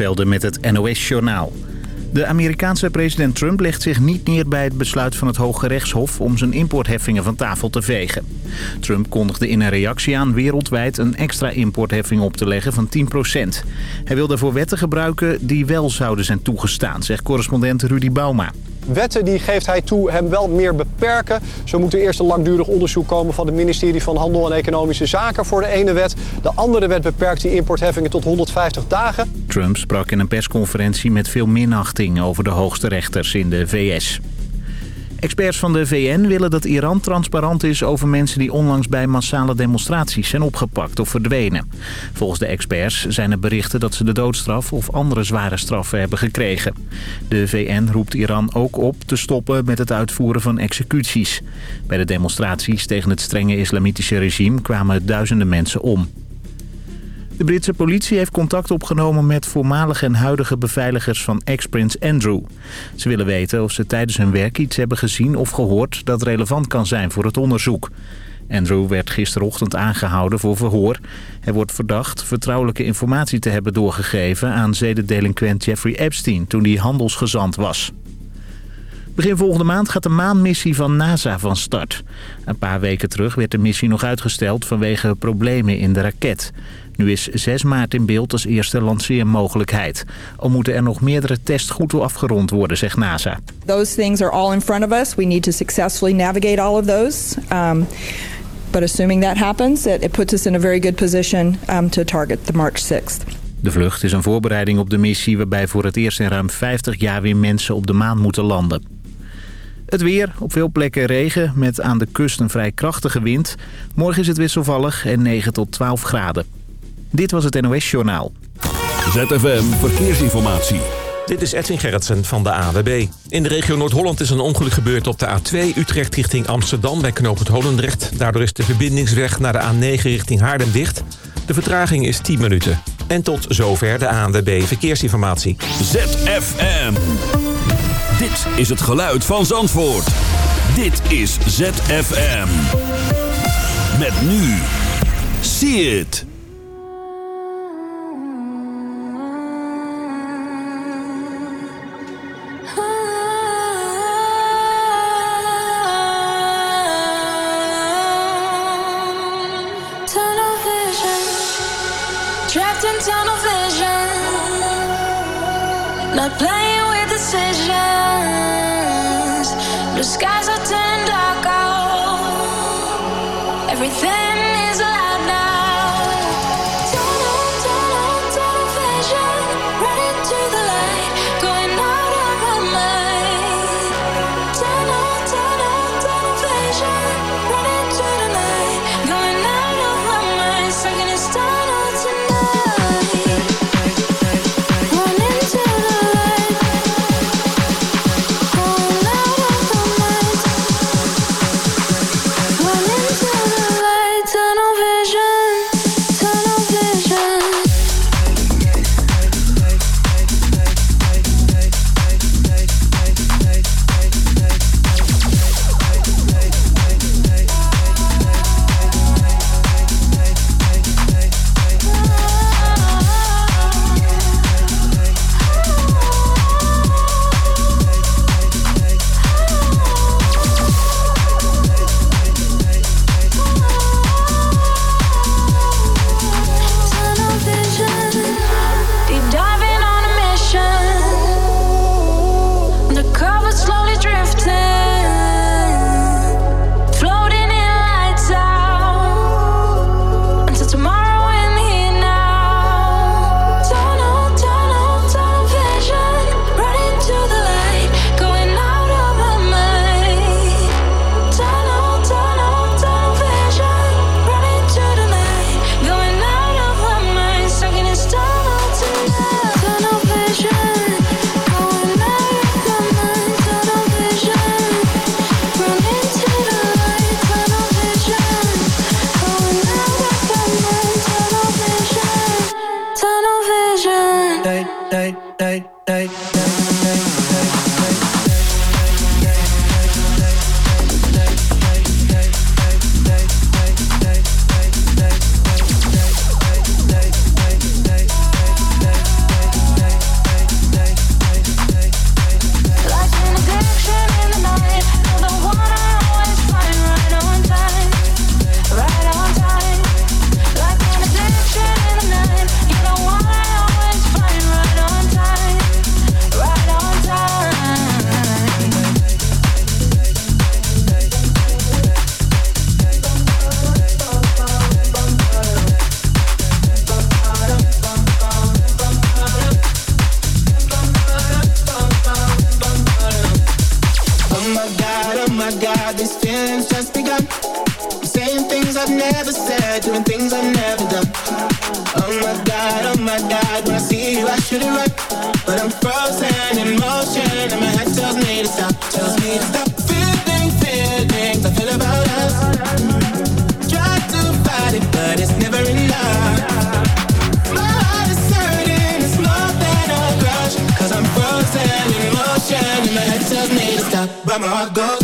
Velden met het NOS-journaal. De Amerikaanse president Trump legt zich niet neer bij het besluit van het Hoge Rechtshof... om zijn importheffingen van tafel te vegen. Trump kondigde in een reactie aan wereldwijd een extra importheffing op te leggen van 10% Hij wil daarvoor wetten gebruiken die wel zouden zijn toegestaan, zegt correspondent Rudy Bauma. Wetten die geeft hij toe hem wel meer beperken. Zo moet er eerst een langdurig onderzoek komen van het ministerie van Handel en Economische Zaken voor de ene wet. De andere wet beperkt die importheffingen tot 150 dagen. Trump sprak in een persconferentie met veel minachting over de hoogste rechters in de VS. Experts van de VN willen dat Iran transparant is over mensen die onlangs bij massale demonstraties zijn opgepakt of verdwenen. Volgens de experts zijn er berichten dat ze de doodstraf of andere zware straffen hebben gekregen. De VN roept Iran ook op te stoppen met het uitvoeren van executies. Bij de demonstraties tegen het strenge islamitische regime kwamen duizenden mensen om. De Britse politie heeft contact opgenomen met voormalige en huidige beveiligers van ex-prins Andrew. Ze willen weten of ze tijdens hun werk iets hebben gezien of gehoord dat relevant kan zijn voor het onderzoek. Andrew werd gisterochtend aangehouden voor verhoor. Hij wordt verdacht vertrouwelijke informatie te hebben doorgegeven aan zedendelinquent Jeffrey Epstein toen hij handelsgezant was. Begin volgende maand gaat de maanmissie van NASA van start. Een paar weken terug werd de missie nog uitgesteld vanwege problemen in de raket. Nu is 6 maart in beeld als eerste lanceermogelijkheid. Al moeten er nog meerdere tests goed afgerond worden, zegt NASA. Those things are all in front of us. We need to successfully navigate all of those. Um, but assuming that happens, it, it puts us in a very good position um, to target the March 6th. De vlucht is een voorbereiding op de missie waarbij voor het eerst in ruim 50 jaar weer mensen op de maan moeten landen. Het weer, op veel plekken regen met aan de kust een vrij krachtige wind. Morgen is het wisselvallig en 9 tot 12 graden. Dit was het NOS Journaal. ZFM Verkeersinformatie. Dit is Edwin Gerritsen van de AWB. In de regio Noord-Holland is een ongeluk gebeurd op de A2 Utrecht richting Amsterdam bij knooppunt Holendrecht. Daardoor is de verbindingsweg naar de A9 richting Haarlem dicht. De vertraging is 10 minuten. En tot zover de ANWB Verkeersinformatie. ZFM. Dit is het geluid van Zandvoort. Dit is ZFM. Met nu. See it. Playing with decisions. Blue skies are turning dark out. Everything never said, doing things I've never done. Oh my god, oh my god, when I see you, I should've run. But I'm frozen in motion, and my head tells me to stop, tells me to stop. Feeling, feelings I feel about us. Try to fight it, but it's never enough. My heart is hurting, it's more than a grudge. i I'm frozen in motion, and my head tells me to stop, but my heart goes.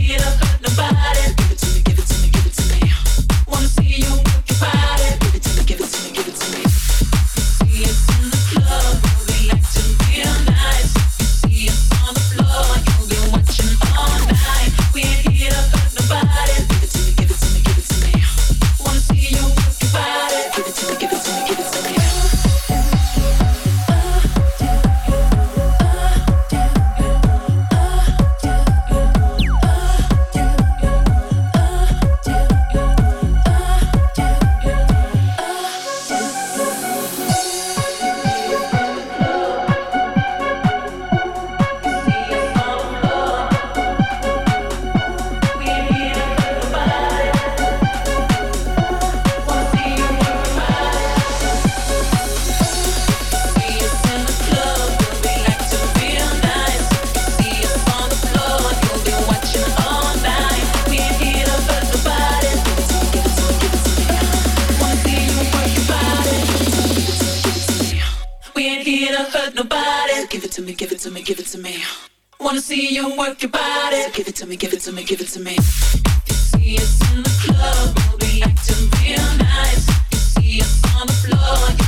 you work your body. So give it to me, give it to me, give it to me. You see us in the club, we'll be acting real nice. You see us on the floor.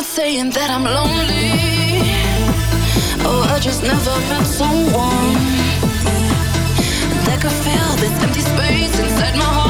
not saying that I'm lonely. Oh, I just never met someone that could fill this empty space inside my heart.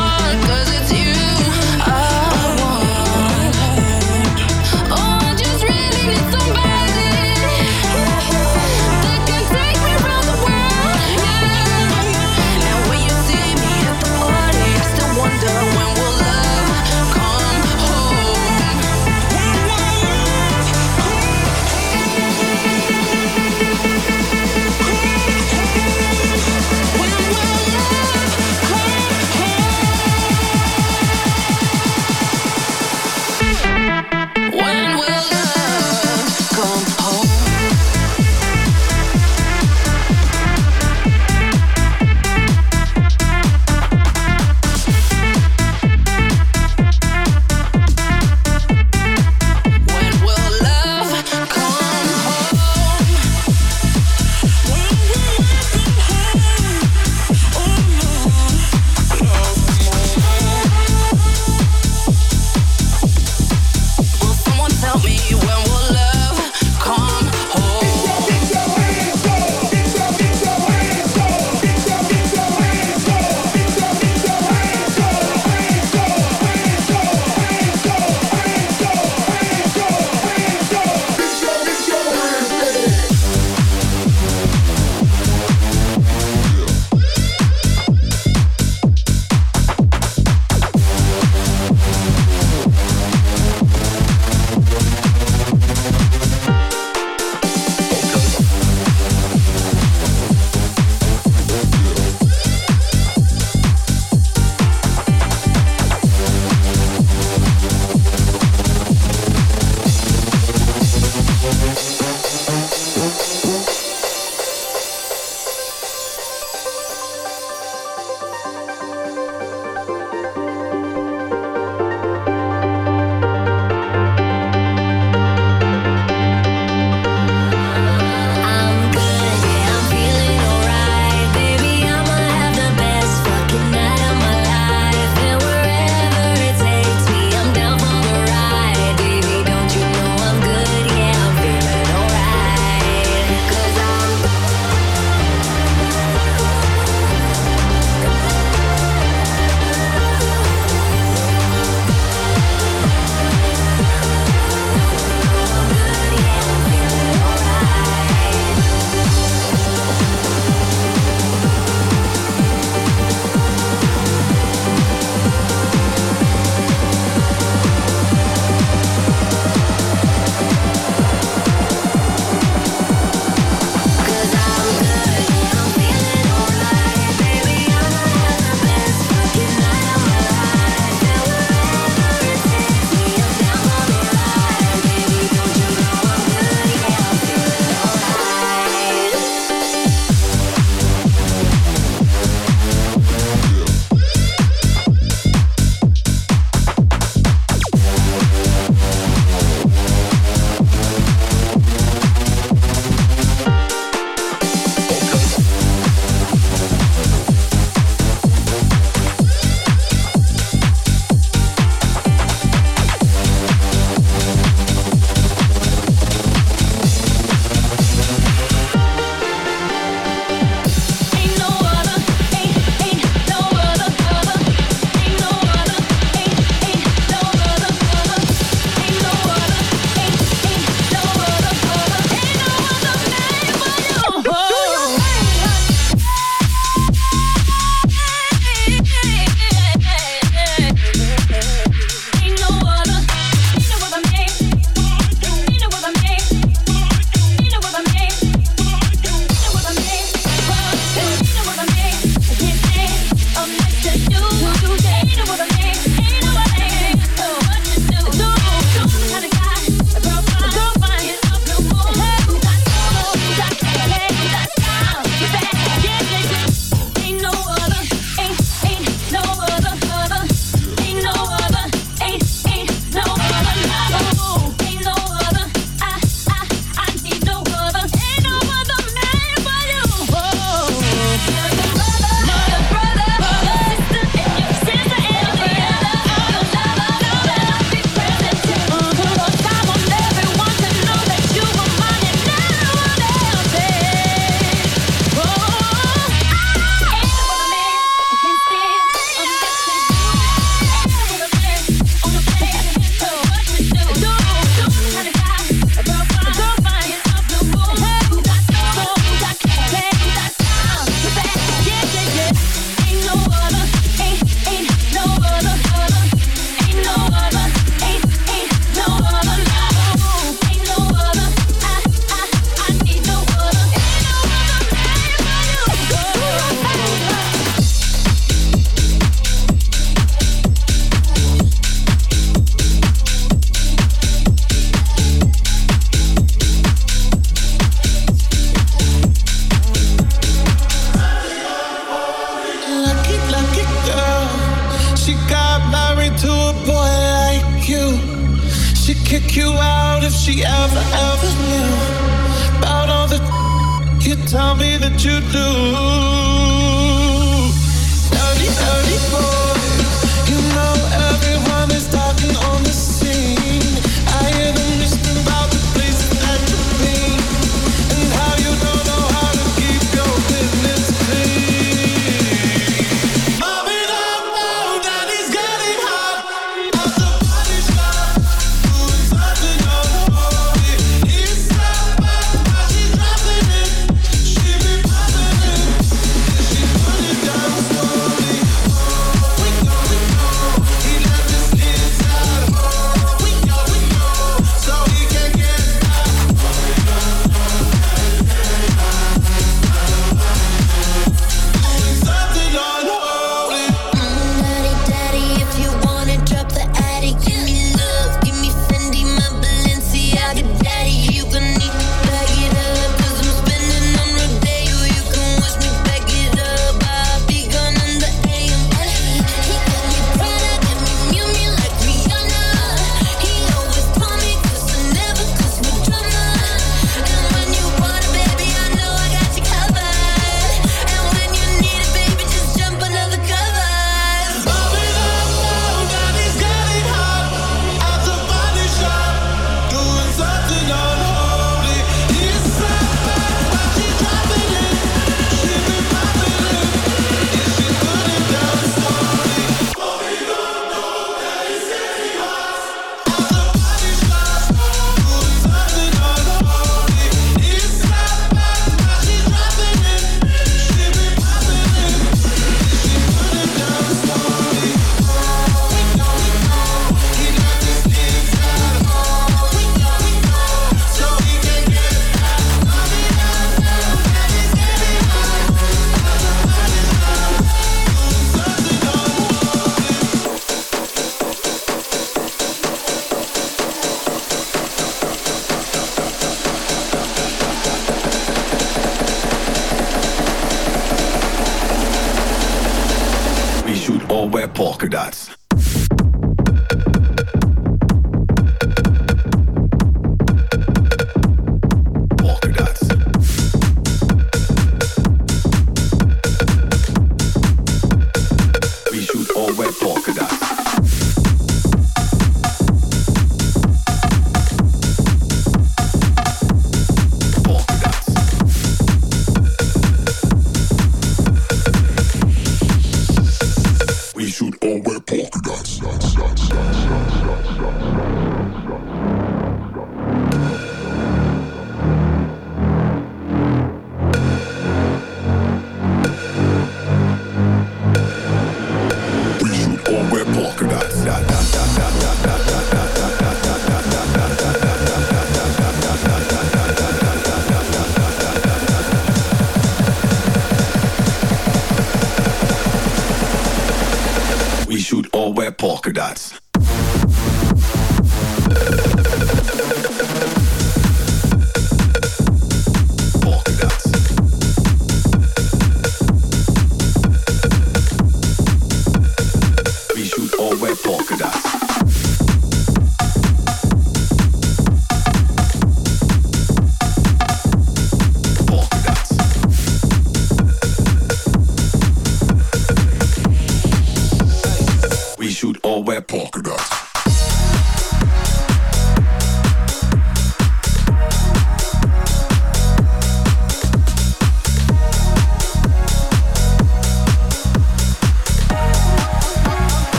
Polka dots.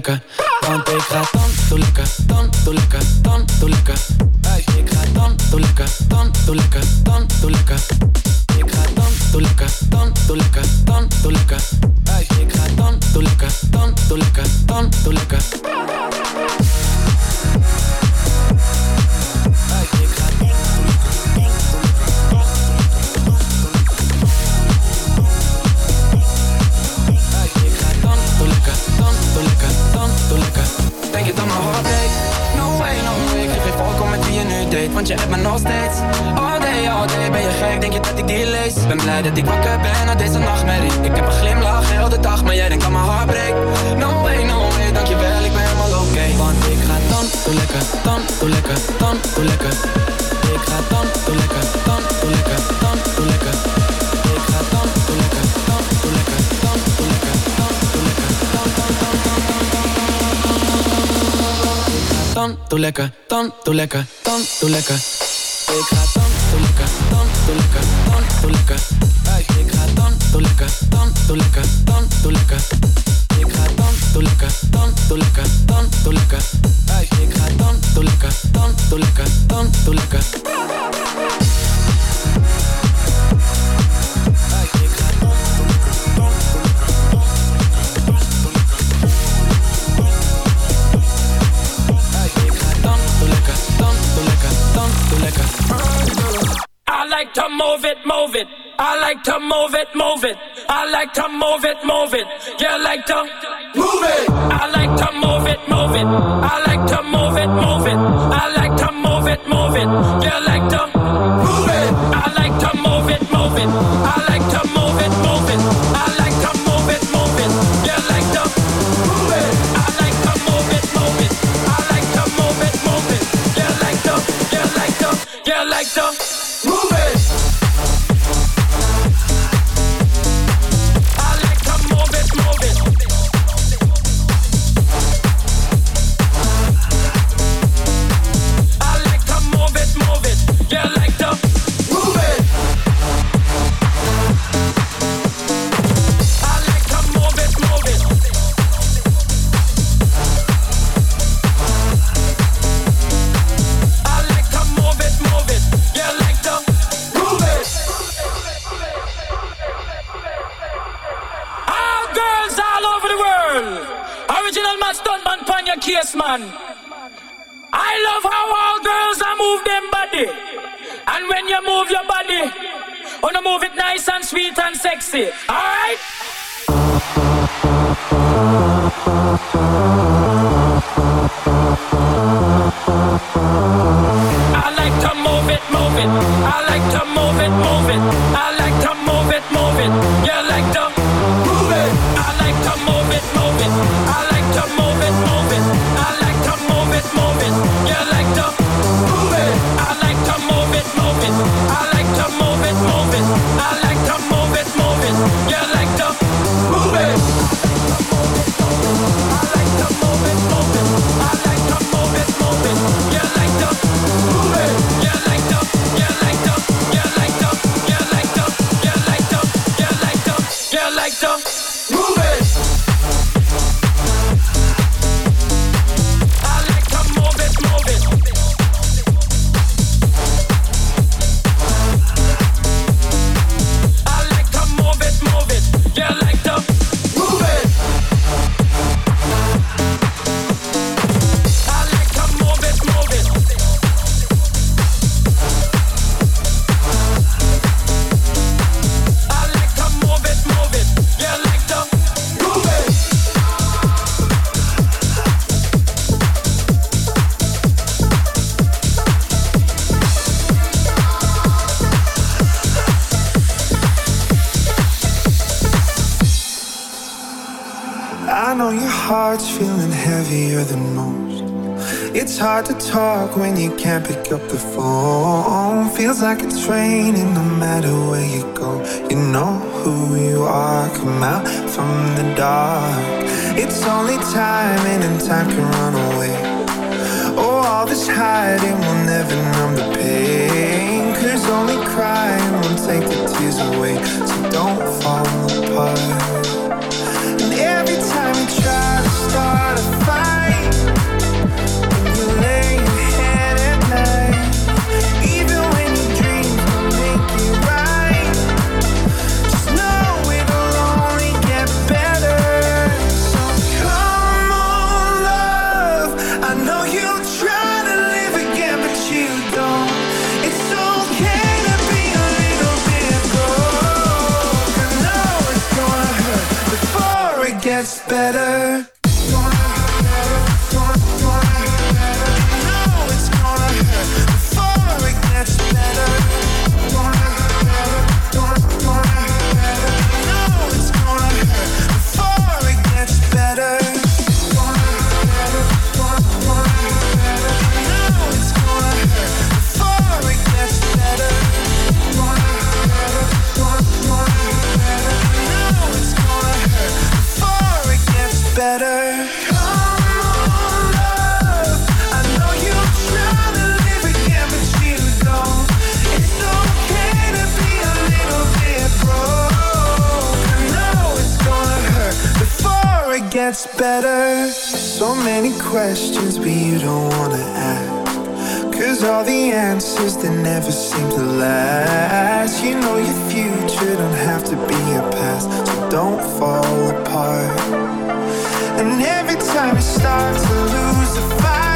plekken lekker, doe lekker, dan lekker. Ik ga tanto lekker, dan lekker, tanto lekker. Ik ga dan doe lekker, dan doe lekker, dan doe lekker. Ik ga tanto lekker, tanto lekker, tanto lekker. Ik ga tanto lekker, tanto lekker, tanto lekker. like to move it, move it. I like to move it, move it. yes man. I love how all girls are move them body. And when you move your body, oh, wanna move it nice and sweet and sexy. Alright? I like to move it, move it. I like to move it, move it. I like to move it, move it. You like to I know your heart's feeling heavier than most. It's hard to talk when you can't pick up the phone. Feels like it's raining no matter where you go. You know who you are, come out from the dark. It's only timing and time can run away. Oh, all this hiding will never numb the pain. Cause only crying will take the tears away. So don't fall apart try to start a fight. Gets better. So many questions, but you don't wanna ask. Cause all the answers they never seem to last. You know your future don't have to be your past, so don't fall apart. And every time you start to lose the fight,